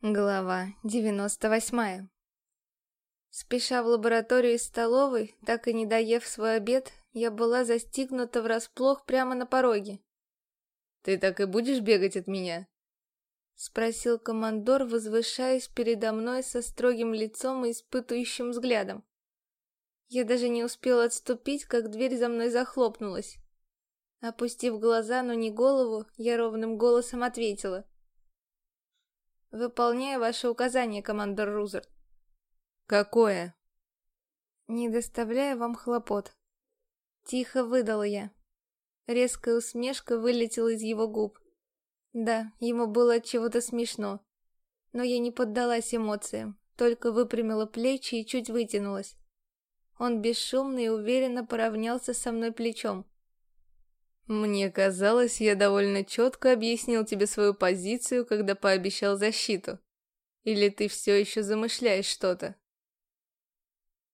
Глава 98 Спеша в лабораторию из столовой, так и не доев свой обед, я была застигнута врасплох прямо на пороге. «Ты так и будешь бегать от меня?» Спросил командор, возвышаясь передо мной со строгим лицом и испытывающим взглядом. Я даже не успела отступить, как дверь за мной захлопнулась. Опустив глаза, но не голову, я ровным голосом ответила — Выполняю ваше указание, командор Рузерт. Какое? Не доставляя вам хлопот. Тихо выдала я. Резкая усмешка вылетела из его губ. Да, ему было от чего-то смешно. Но я не поддалась эмоциям, только выпрямила плечи и чуть вытянулась. Он бесшумно и уверенно поравнялся со мной плечом. Мне казалось, я довольно четко объяснил тебе свою позицию, когда пообещал защиту. Или ты все еще замышляешь что-то?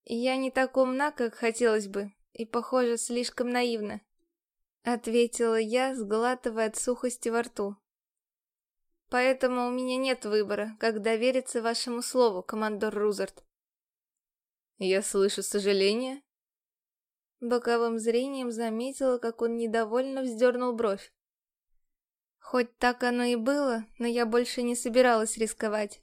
Я не так умна, как хотелось бы, и, похоже, слишком наивна. Ответила я, сглатывая от сухости во рту. Поэтому у меня нет выбора, как довериться вашему слову, командор Рузерт. Я слышу сожаление, Боковым зрением заметила, как он недовольно вздернул бровь. Хоть так оно и было, но я больше не собиралась рисковать.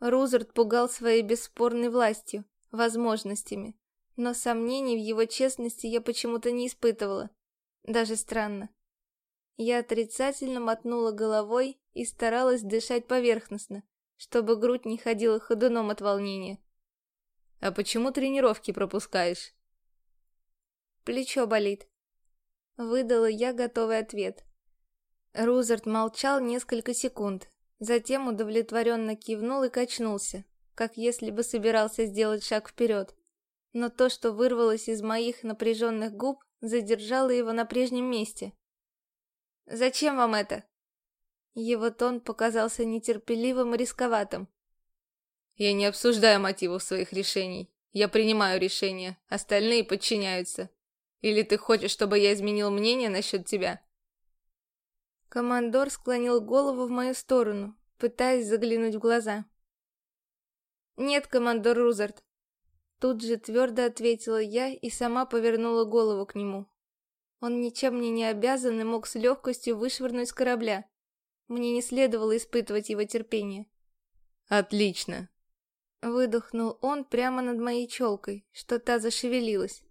Рузерт пугал своей бесспорной властью, возможностями, но сомнений в его честности я почему-то не испытывала. Даже странно. Я отрицательно мотнула головой и старалась дышать поверхностно, чтобы грудь не ходила ходуном от волнения. «А почему тренировки пропускаешь?» Плечо болит. Выдала я готовый ответ. Рузерт молчал несколько секунд, затем удовлетворенно кивнул и качнулся, как если бы собирался сделать шаг вперед. Но то, что вырвалось из моих напряженных губ, задержало его на прежнем месте. «Зачем вам это?» Его тон показался нетерпеливым и рисковатым. «Я не обсуждаю мотивов своих решений. Я принимаю решения, остальные подчиняются. Или ты хочешь, чтобы я изменил мнение насчет тебя?» Командор склонил голову в мою сторону, пытаясь заглянуть в глаза. «Нет, командор Рузард!» Тут же твердо ответила я и сама повернула голову к нему. Он ничем мне не обязан и мог с легкостью вышвырнуть с корабля. Мне не следовало испытывать его терпение. «Отлично!» Выдохнул он прямо над моей челкой, что та зашевелилась.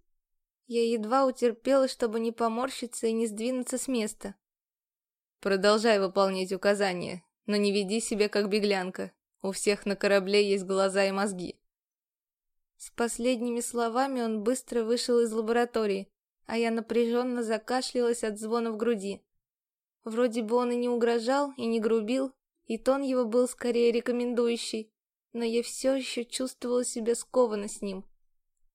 Я едва утерпела, чтобы не поморщиться и не сдвинуться с места. Продолжай выполнять указания, но не веди себя как беглянка. У всех на корабле есть глаза и мозги. С последними словами он быстро вышел из лаборатории, а я напряженно закашлялась от звона в груди. Вроде бы он и не угрожал, и не грубил, и тон его был скорее рекомендующий, но я все еще чувствовала себя скованно с ним.